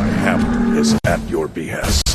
My hammer is at your behest.